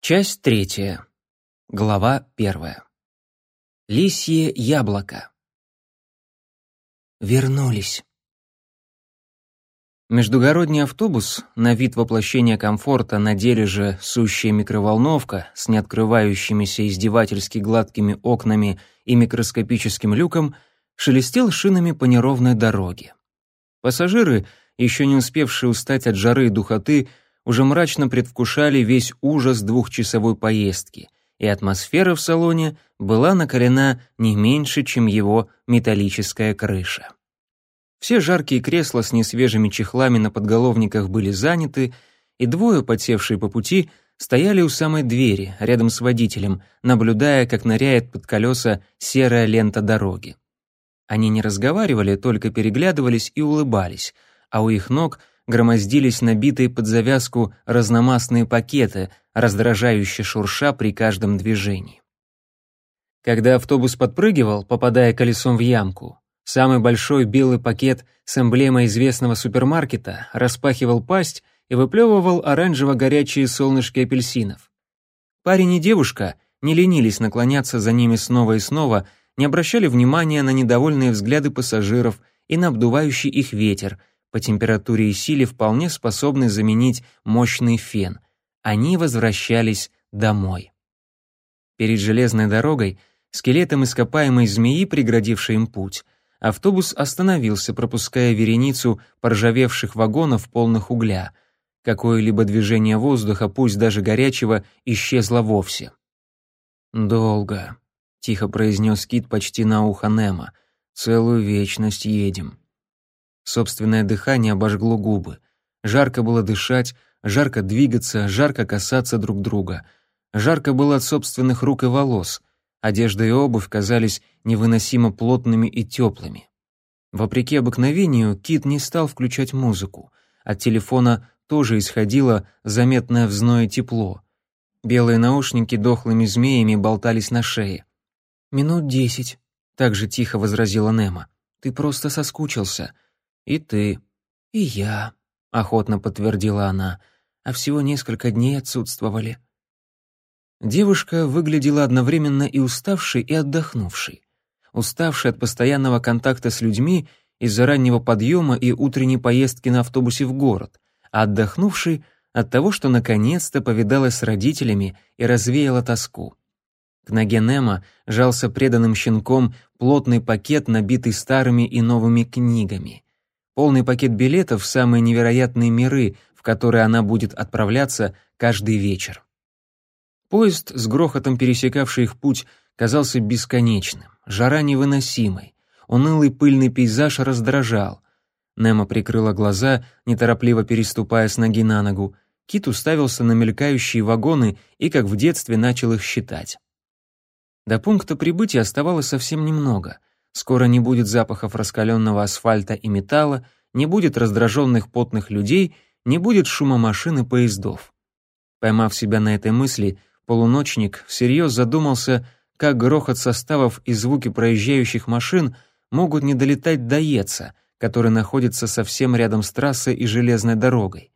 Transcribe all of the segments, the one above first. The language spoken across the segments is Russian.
Часть третья. Глава первая. Лисье яблоко. Вернулись. Междугородний автобус, на вид воплощения комфорта, на деле же сущая микроволновка с неоткрывающимися издевательски гладкими окнами и микроскопическим люком, шелестел шинами по неровной дороге. Пассажиры, еще не успевшие устать от жары и духоты, уже мрачно предвкушали весь ужас двухчасовой поездки, и атмосфера в салоне была накалена не меньше, чем его металлическая крыша. Все жаркие кресла с несвежими чехлами на подголовниках были заняты, и двое, подсевшие по пути, стояли у самой двери, рядом с водителем, наблюдая, как ныряет под колеса серая лента дороги. Они не разговаривали, только переглядывались и улыбались, а у их ног — громоздились набитые под завязку разномастные пакеты, раздражающе шурша при каждом движении. Когда автобус подпрыгивал, попадая колесом в ямку, самый большой белый пакет с эмблемой известного супермаркета распахивал пасть и выплевывал оранжево-горячие солнышки апельсинов. Парень и девушка не ленились наклоняться за ними снова и снова, не обращали внимания на недовольные взгляды пассажиров и на обдувающий их ветер, по температуре и силе вполне способны заменить мощный фен. Они возвращались домой. Перед железной дорогой, скелетом ископаемой змеи, преградившей им путь, автобус остановился, пропуская вереницу поржавевших вагонов, полных угля. Какое-либо движение воздуха, пусть даже горячего, исчезло вовсе. «Долго», — тихо произнес Кит почти на ухо Немо. «Целую вечность едем». Собственное дыхание обожгло губы. Жарко было дышать, жарко двигаться, жарко касаться друг друга. Жарко было от собственных рук и волос. Одежда и обувь казались невыносимо плотными и теплыми. Вопреки обыкновению, Кит не стал включать музыку. От телефона тоже исходило заметное в зное тепло. Белые наушники дохлыми змеями болтались на шее. «Минут десять», — так же тихо возразила Немо. «Ты просто соскучился. «И ты». «И я», — охотно подтвердила она, «а всего несколько дней отсутствовали». Девушка выглядела одновременно и уставшей, и отдохнувшей. Уставшей от постоянного контакта с людьми из-за раннего подъема и утренней поездки на автобусе в город, а отдохнувшей от того, что наконец-то повидалась с родителями и развеяла тоску. К ноге Немо жался преданным щенком плотный пакет, набитый старыми и новыми книгами полный пакет билетов в самые невероятные миры, в которые она будет отправляться каждый вечер. Поезд, с грохотом пересекавший их путь, казался бесконечным, жара невыносимой, унылый пыльный пейзаж раздражал. Немо прикрыла глаза, неторопливо переступая с ноги на ногу. Кит уставился на мелькающие вагоны и, как в детстве, начал их считать. До пункта прибытия оставалось совсем немного. Скоро не будет запахов раскаленного асфальта и металла, не будет раздраженных потных людей, не будет шума машин и поездов. Поймав себя на этой мысли, полуночник всерьез задумался, как грохот составов и звуки проезжающих машин могут не долетать до Еца, который находится совсем рядом с трассой и железной дорогой.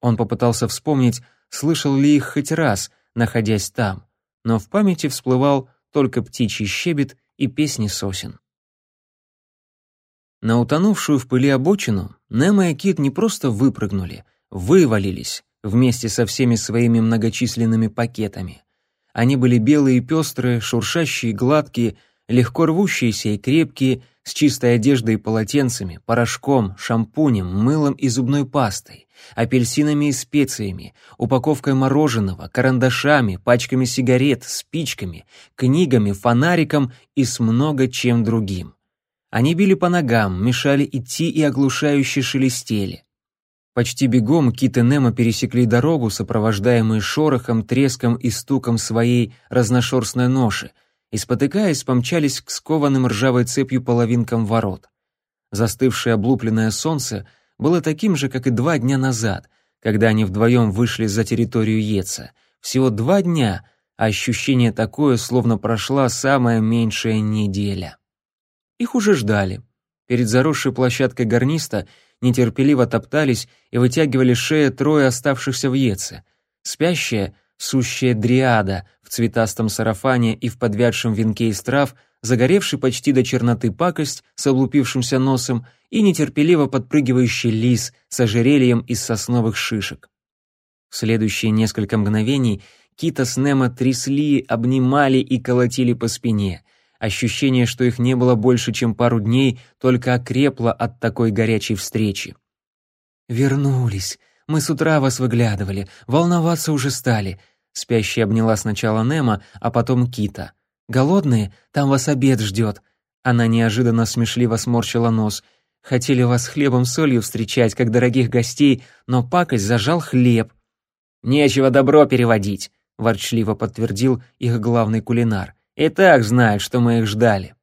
Он попытался вспомнить, слышал ли их хоть раз, находясь там, но в памяти всплывал только птичий щебет и песни сосен. На утонувшую в пыли обочину Немо и Кит не просто выпрыгнули, вывалились вместе со всеми своими многочисленными пакетами. Они были белые и пестрые, шуршащие гладкие, легко рвущиеся и крепкие, с чистой одеждой и полотенцами, порошком, шампунем, мылом и зубной пастой, апельсинами и специями, упаковкой мороженого, карандашами, пачками сигарет, спичками, книгами, фонариком и с много чем другим. Они били по ногам, мешали идти и оглушающе шелестели. Почти бегом Кит и Немо пересекли дорогу, сопровождаемые шорохом, треском и стуком своей разношерстной ноши, и, спотыкаясь, помчались к скованным ржавой цепью половинкам ворот. Застывшее облупленное солнце было таким же, как и два дня назад, когда они вдвоем вышли за территорию Еца. Всего два дня, а ощущение такое, словно прошла самая меньшая неделя. Их уже ждали. Перед заросшей площадкой гарниста нетерпеливо топтались и вытягивали шеи трое оставшихся в Еце. Спящая, сущая дриада в цветастом сарафане и в подвядшем венке из трав, загоревший почти до черноты пакость с облупившимся носом и нетерпеливо подпрыгивающий лис с ожерельем из сосновых шишек. В следующие несколько мгновений Кита с Немо трясли, обнимали и колотили по спине. Ощущение, что их не было больше, чем пару дней, только окрепло от такой горячей встречи. «Вернулись. Мы с утра вас выглядывали. Волноваться уже стали». Спящая обняла сначала Немо, а потом Кита. «Голодные? Там вас обед ждет». Она неожиданно смешливо сморщила нос. «Хотели вас хлебом солью встречать, как дорогих гостей, но пакость зажал хлеб». «Нечего добро переводить», — ворчливо подтвердил их главный кулинар. «И так знают, что мы их ждали».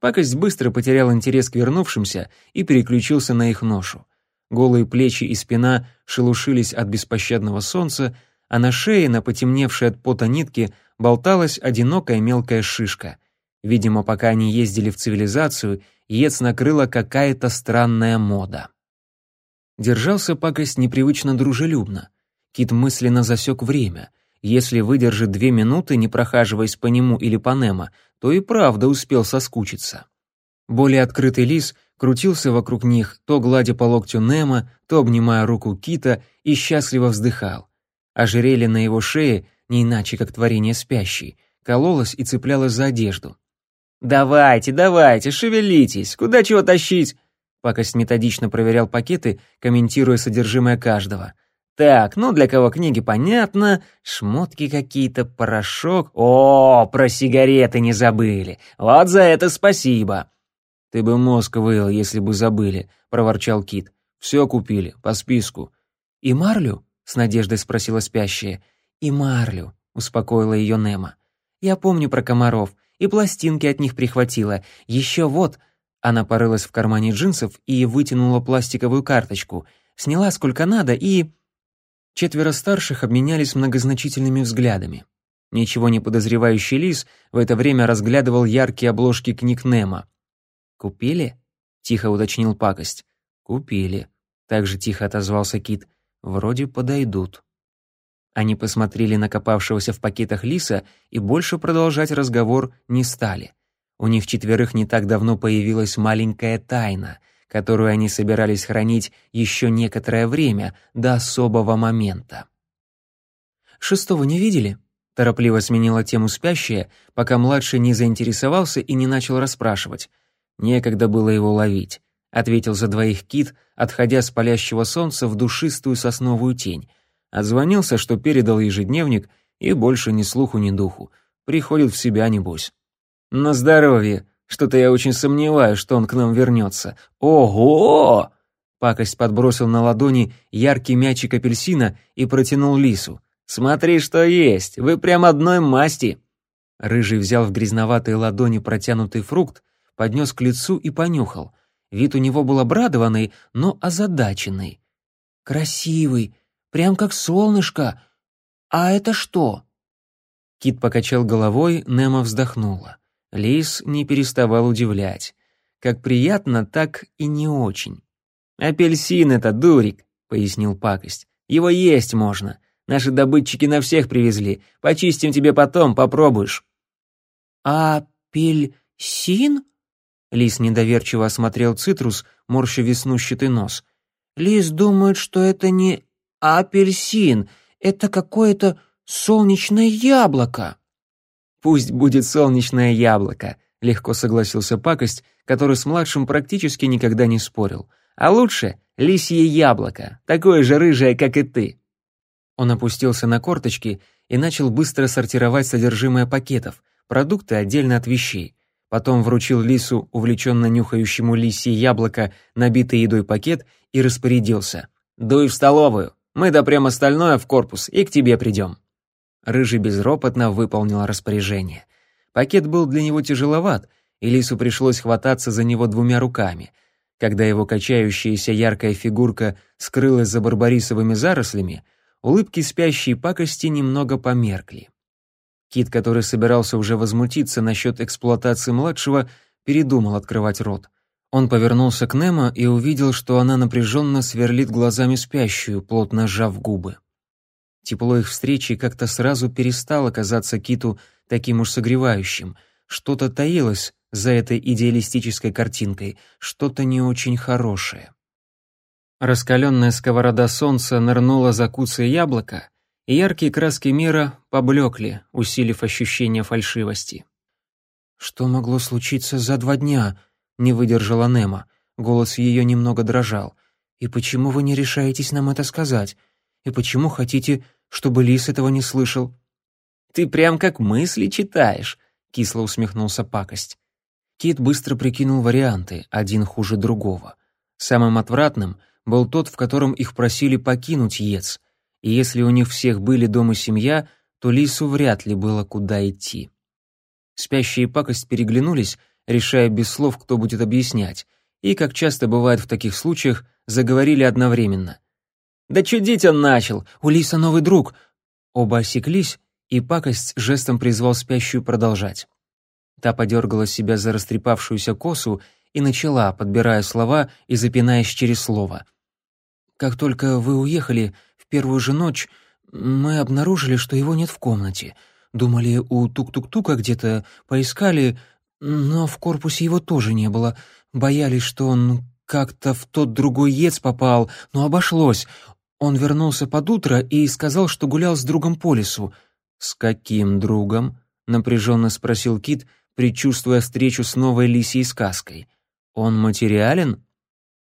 Пакость быстро потерял интерес к вернувшимся и переключился на их ношу. Голые плечи и спина шелушились от беспощадного солнца, а на шее, на потемневшей от пота нитке, болталась одинокая мелкая шишка. Видимо, пока они ездили в цивилизацию, ец накрыла какая-то странная мода. Держался пакость непривычно дружелюбно. Кит мысленно засек время. Если выдержит две минуты, не прохаживаясь по нему или по Немо, то и правда успел соскучиться. Более открытый лис крутился вокруг них, то гладя по локтю Немо, то обнимая руку Кита и счастливо вздыхал. Ожерелье на его шее, не иначе как творение спящей, кололось и цеплялось за одежду. «Давайте, давайте, шевелитесь, куда чего тащить?» Пакость методично проверял пакеты, комментируя содержимое каждого — так, ну для кого книги понятно, шмотки какие-то, порошок. О, про сигареты не забыли. Вот за это спасибо. Ты бы мозг выел, если бы забыли, проворчал Кит. Все купили, по списку. И марлю? с надеждой спросила спящая. И марлю, успокоила ее Нема. Я помню про комаров, и пластинки от них прихватила. Еще вот. Она порылась в кармане джинсов и вытянула пластиковую карточку. Сняла сколько надо и... Четверо старших обменялись многозначительными взглядами. Ничего не подозревающий лис в это время разглядывал яркие обложки книг Немо. «Купили?» — тихо уточнил пакость. «Купили», — также тихо отозвался Кит. «Вроде подойдут». Они посмотрели на копавшегося в пакетах лиса и больше продолжать разговор не стали. У них четверых не так давно появилась маленькая тайна — которую они собирались хранить еще некоторое время, до особого момента. «Шестого не видели?» — торопливо сменила тему спящая, пока младший не заинтересовался и не начал расспрашивать. Некогда было его ловить, — ответил за двоих Кит, отходя с палящего солнца в душистую сосновую тень. Отзвонился, что передал ежедневник, и больше ни слуху, ни духу. Приходит в себя, небось. «На здоровье!» Что-то я очень сомневаюсь, что он к нам вернется. Ого! Пакость подбросил на ладони яркий мячик апельсина и протянул лису. Смотри, что есть. Вы прям одной масти. Рыжий взял в грязноватые ладони протянутый фрукт, поднес к лицу и понюхал. Вид у него был обрадованный, но озадаченный. Красивый, прям как солнышко. А это что? Кит покачал головой, Немо вздохнула. Лис не переставал удивлять. Как приятно, так и не очень. «Апельсин это, дурик», — пояснил пакость. «Его есть можно. Наши добытчики на всех привезли. Почистим тебе потом, попробуешь». «Апельсин?» Лис недоверчиво осмотрел цитрус, морща веснущатый нос. «Лис думает, что это не апельсин, это какое-то солнечное яблоко». «Пусть будет солнечное яблоко», — легко согласился пакость, который с младшим практически никогда не спорил. «А лучше лисье яблоко, такое же рыжее, как и ты». Он опустился на корточки и начал быстро сортировать содержимое пакетов, продукты отдельно от вещей. Потом вручил лису, увлеченно нюхающему лисье яблоко, набитый едой пакет, и распорядился. «Дуй в столовую, мы допрем остальное в корпус и к тебе придем». Рыжий безропотно выполнил распоряжение. Пакет был для него тяжеловат, и Лису пришлось хвататься за него двумя руками. Когда его качающаяся яркая фигурка скрылась за барбарисовыми зарослями, улыбки спящей пакости немного померкли. Кит, который собирался уже возмутиться насчет эксплуатации младшего, передумал открывать рот. Он повернулся к Немо и увидел, что она напряженно сверлит глазами спящую, плотно сжав губы. Тепло их встречи как-то сразу перестало казаться Киту таким уж согревающим. Что-то таилось за этой идеалистической картинкой, что-то не очень хорошее. Раскаленная сковорода солнца нырнула за куцее яблоко, и яркие краски мира поблекли, усилив ощущение фальшивости. «Что могло случиться за два дня?» — не выдержала Немо. Голос ее немного дрожал. «И почему вы не решаетесь нам это сказать? И почему хотите, чтобы Лис этого не слышал?» «Ты прям как мысли читаешь», — кисло усмехнулся пакость. Кит быстро прикинул варианты, один хуже другого. Самым отвратным был тот, в котором их просили покинуть Ец — и если у них всех были дома семья, то Лису вряд ли было куда идти. Спящие пакость переглянулись, решая без слов, кто будет объяснять, и, как часто бывает в таких случаях, заговорили одновременно. «Да чудить он начал! У Лиса новый друг!» Оба осеклись, и пакость жестом призвал спящую продолжать. Та подергала себя за растрепавшуюся косу и начала, подбирая слова и запинаясь через слово. «Как только вы уехали, первую же ночь мы обнаружили, что его нет в комнате. Думали, у тук-тук-тука где-то поискали, но в корпусе его тоже не было. Боялись, что он как-то в тот другой ец попал, но обошлось. Он вернулся под утро и сказал, что гулял с другом по лесу. «С каким другом?» — напряженно спросил Кит, предчувствуя встречу с новой лисией сказкой. «Он материален?»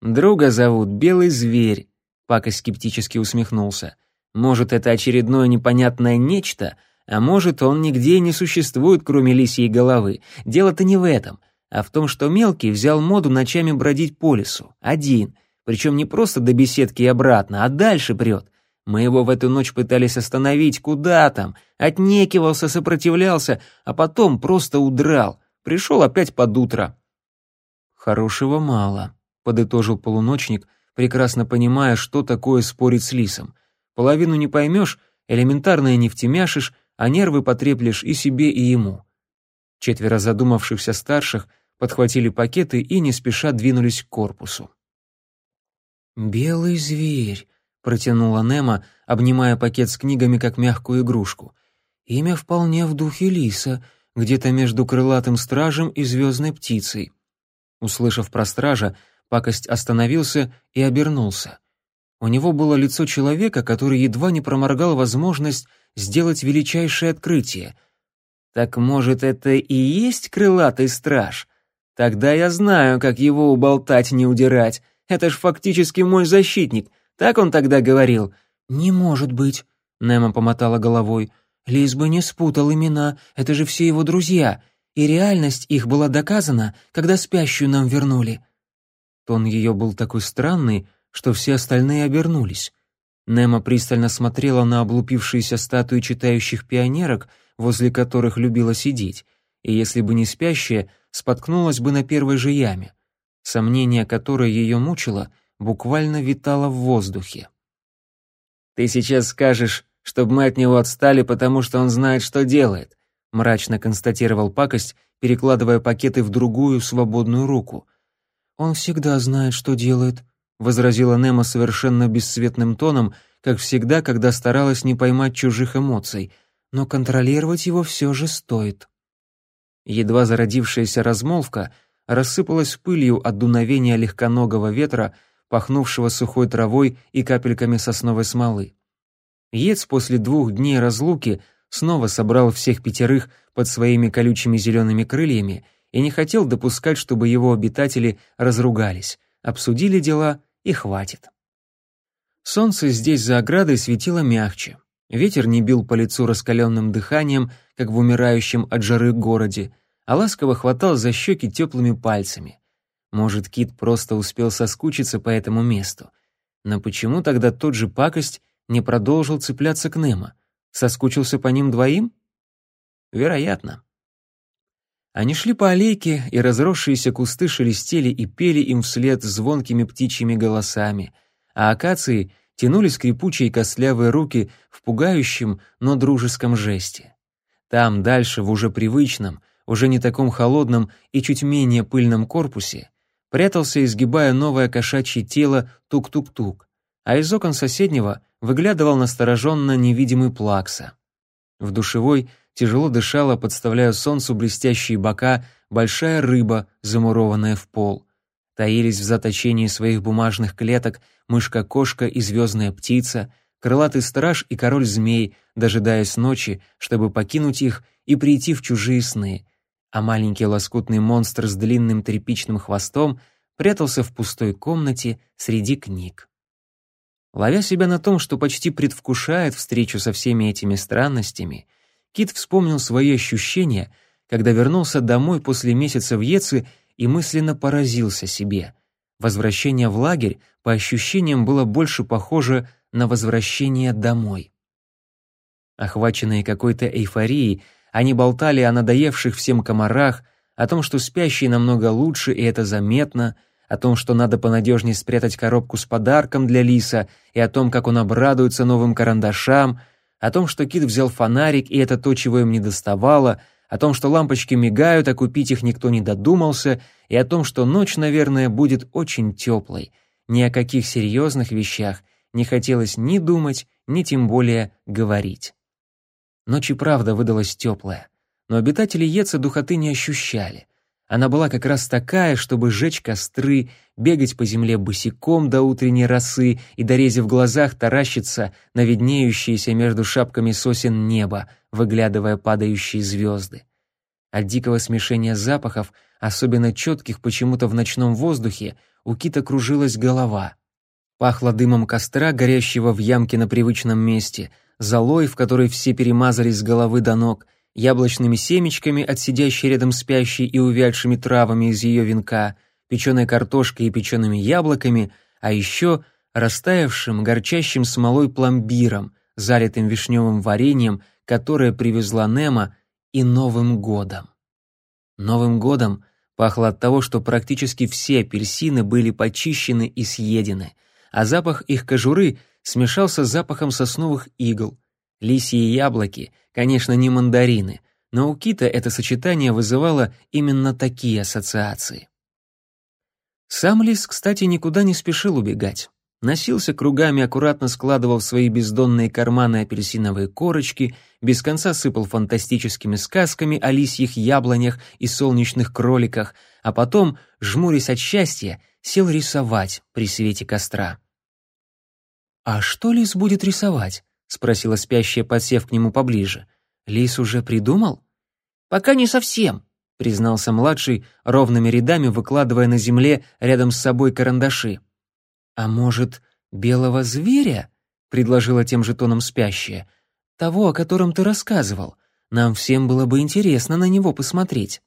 «Друга зовут Белый Зверь», Пака скептически усмехнулся. Может, это очередное непонятное нечто, а может, он нигде не существует, кроме лисьей головы. Дело-то не в этом, а в том, что мелкий взял моду ночами бродить по лесу, один, причем не просто до беседки и обратно, а дальше прет. Мы его в эту ночь пытались остановить, куда там, отнекивался, сопротивлялся, а потом просто удрал. Пришел опять под утро. «Хорошего мало», — подытожил полуночник, прекрасно понимая, что такое спорить с лисом. Половину не поймешь, элементарное не втемяшешь, а нервы потреплешь и себе, и ему. Четверо задумавшихся старших подхватили пакеты и не спеша двинулись к корпусу. «Белый зверь», — протянула Немо, обнимая пакет с книгами как мягкую игрушку. «Имя вполне в духе лиса, где-то между крылатым стражем и звездной птицей». Услышав про стража, Пакость остановился и обернулся. У него было лицо человека, который едва не проморгал возможность сделать величайшее открытие. «Так, может, это и есть крылатый страж? Тогда я знаю, как его уболтать, не удирать. Это ж фактически мой защитник. Так он тогда говорил?» «Не может быть», — Немо помотала головой. «Лис бы не спутал имена, это же все его друзья, и реальность их была доказана, когда спящую нам вернули». Тон ее был такой странный, что все остальные обернулись. Немо пристально смотрела на облупившиеся статуи читающих пионерок, возле которых любила сидеть, и если бы не спящая, споткнулась бы на первой же яме. Сомнение, которое ее мучило, буквально витало в воздухе. «Ты сейчас скажешь, чтобы мы от него отстали, потому что он знает, что делает», мрачно констатировал пакость, перекладывая пакеты в другую свободную руку. «Он всегда знает, что делает», — возразила Немо совершенно бесцветным тоном, как всегда, когда старалась не поймать чужих эмоций, но контролировать его все же стоит. Едва зародившаяся размолвка рассыпалась пылью от дуновения легконогого ветра, пахнувшего сухой травой и капельками сосновой смолы. Ец после двух дней разлуки снова собрал всех пятерых под своими колючими зелеными крыльями и не хотел допускать, чтобы его обитатели разругались, обсудили дела и хватит. Солнце здесь за оградой светило мягче. Ветер не бил по лицу раскаленным дыханием, как в умирающем от жары городе, а ласково хватал за щеки теплыми пальцами. Может, Кит просто успел соскучиться по этому месту. Но почему тогда тот же пакость не продолжил цепляться к Немо? Соскучился по ним двоим? Вероятно. Они шли по аллейке, и разросшиеся кусты шелестели и пели им вслед звонкими птичьими голосами, а акации тянули скрипучие костлявые руки в пугающем, но дружеском жесте. Там, дальше, в уже привычном, уже не таком холодном и чуть менее пыльном корпусе, прятался, изгибая новое кошачье тело, тук-тук-тук. а из окон соседнего выглядывал настороженно невидимый плакса. В душевой тяжело дышала, подставляя солнцу блестящие бока, большая рыба, замурованная в пол. Таились в заточении своих бумажных клеток мышка-кошка и звездная птица, крылатый страж и король-змей, дожидаясь ночи, чтобы покинуть их и прийти в чужие сны, а маленький лоскутный монстр с длинным тряпичным хвостом прятался в пустой комнате среди книг. Ловя себя на том, что почти предвкушает встречу со всеми этими странностями, Кит вспомнил свои ощущения, когда вернулся домой после месяца в Еце и мысленно поразился себе. Возвращение в лагерь, по ощущениям, было больше похоже на возвращение домой. Охваченные какой-то эйфорией, они болтали о надоевших всем комарах, о том, что спящие намного лучше, и это заметно — о том, что надо понадежнее спрятать коробку с подарком для Лиса, и о том, как он обрадуется новым карандашам, о том, что Кит взял фонарик, и это то, чего им не доставало, о том, что лампочки мигают, а купить их никто не додумался, и о том, что ночь, наверное, будет очень теплой. Ни о каких серьезных вещах не хотелось ни думать, ни тем более говорить. Ночь и правда выдалась теплая, но обитатели Еца духоты не ощущали — она была как раз такая, чтобы сжечь костры, бегать по земле босиком до утренней росы и, дорезив глазах, таращиться на виднеющиеся между шапками сосен небо, выглядывая падающие звезды. От дикого смешения запахов, особенно четких почему-то в ночном воздухе, у Кита кружилась голова. Пахло дымом костра, горящего в ямке на привычном месте, золой, в которой все перемазались с головы до ног, яблочными семечками от сидящей рядом спящей и увядшими травами из ее венка, печеной картошкой и печеными яблоками, а еще растаявшим, горчащим смолой пломбиром, залитым вишневым вареньем, которое привезла Немо, и Новым годом. Новым годом пахло от того, что практически все апельсины были почищены и съедены, а запах их кожуры смешался с запахом сосновых игл, лисьи яблоки — Конечно, не мандарины, но у Кита это сочетание вызывало именно такие ассоциации. Сам лис, кстати, никуда не спешил убегать. Носился кругами, аккуратно складывал в свои бездонные карманы апельсиновые корочки, без конца сыпал фантастическими сказками о лисьих яблонях и солнечных кроликах, а потом, жмурясь от счастья, сел рисовать при свете костра. «А что лис будет рисовать?» — спросила спящая, подсев к нему поближе. «Лис уже придумал?» «Пока не совсем», — признался младший, ровными рядами выкладывая на земле рядом с собой карандаши. «А может, белого зверя?» — предложила тем же тоном спящая. «Того, о котором ты рассказывал. Нам всем было бы интересно на него посмотреть».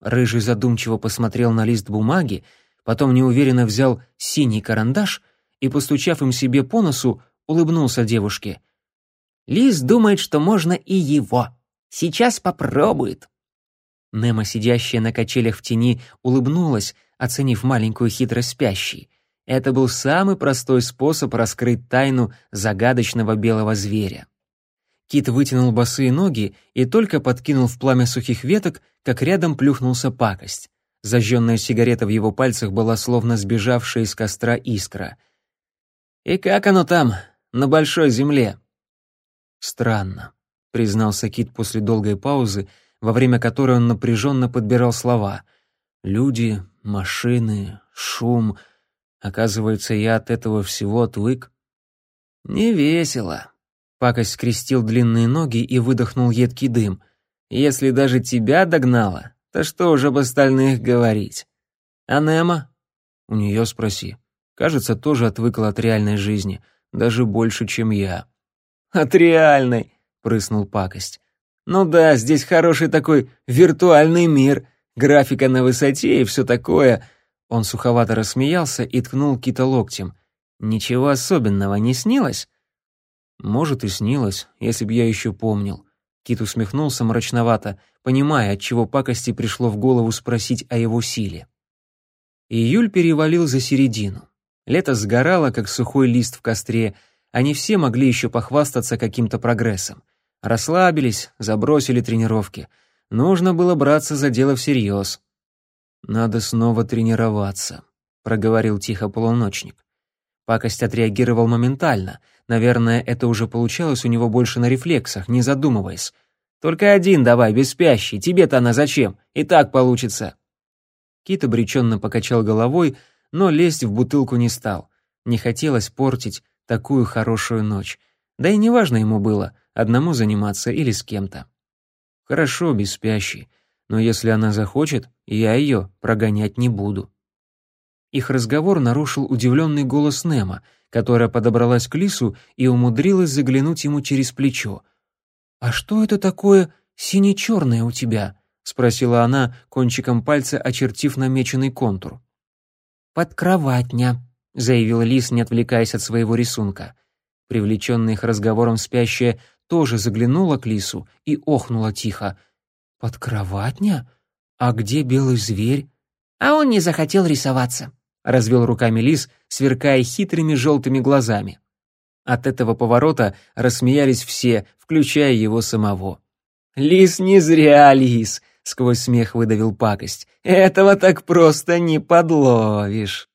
Рыжий задумчиво посмотрел на лист бумаги, потом неуверенно взял синий карандаш и, постучав им себе по носу, улыбнулся девушке. «Лис думает, что можно и его. Сейчас попробует». Немо, сидящая на качелях в тени, улыбнулась, оценив маленькую хитрость спящей. Это был самый простой способ раскрыть тайну загадочного белого зверя. Кит вытянул босые ноги и только подкинул в пламя сухих веток, как рядом плюхнулся пакость. Зажженная сигарета в его пальцах была словно сбежавшая из костра искра. «И как оно там?» на большой земле». «Странно», — признался Кит после долгой паузы, во время которой он напряженно подбирал слова. «Люди, машины, шум. Оказывается, я от этого всего отвык». «Не весело», — Пакость скрестил длинные ноги и выдохнул едкий дым. «Если даже тебя догнало, то что уже об остальных говорить? А Немо?» «У нее спроси. Кажется, тоже отвыкла от реальной жизни» даже больше, чем я». «От реальной», — прыснул пакость. «Ну да, здесь хороший такой виртуальный мир, графика на высоте и все такое». Он суховато рассмеялся и ткнул Кита локтем. «Ничего особенного не снилось?» «Может, и снилось, если б я еще помнил». Кит усмехнулся мрачновато, понимая, от чего пакости пришло в голову спросить о его силе. Июль перевалил за середину. Лето сгорало, как сухой лист в костре, они все могли еще похвастаться каким-то прогрессом. Расслабились, забросили тренировки. Нужно было браться за дело всерьез. «Надо снова тренироваться», — проговорил тихо полуночник. Пакость отреагировал моментально. Наверное, это уже получалось у него больше на рефлексах, не задумываясь. «Только один давай, без спящий. Тебе-то она зачем? И так получится». Кит обреченно покачал головой, но лезть в бутылку не стал. Не хотелось портить такую хорошую ночь. Да и неважно ему было, одному заниматься или с кем-то. Хорошо, без спящей, но если она захочет, я ее прогонять не буду. Их разговор нарушил удивленный голос Немо, которая подобралась к Лису и умудрилась заглянуть ему через плечо. «А что это такое сине-черное у тебя?» — спросила она, кончиком пальца очертив намеченный контур. «Подкроватня», — заявил Лис, не отвлекаясь от своего рисунка. Привлеченная их разговором спящая тоже заглянула к Лису и охнула тихо. «Подкроватня? А где белый зверь?» «А он не захотел рисоваться», развел руками лис, сверкая хитрыми желтыми глазами. От этого поворота рассмеялись все, включая его самого. «Лис не зря лис!» — сквозь смех выдавил пакость. «Этого так просто не подловишь!»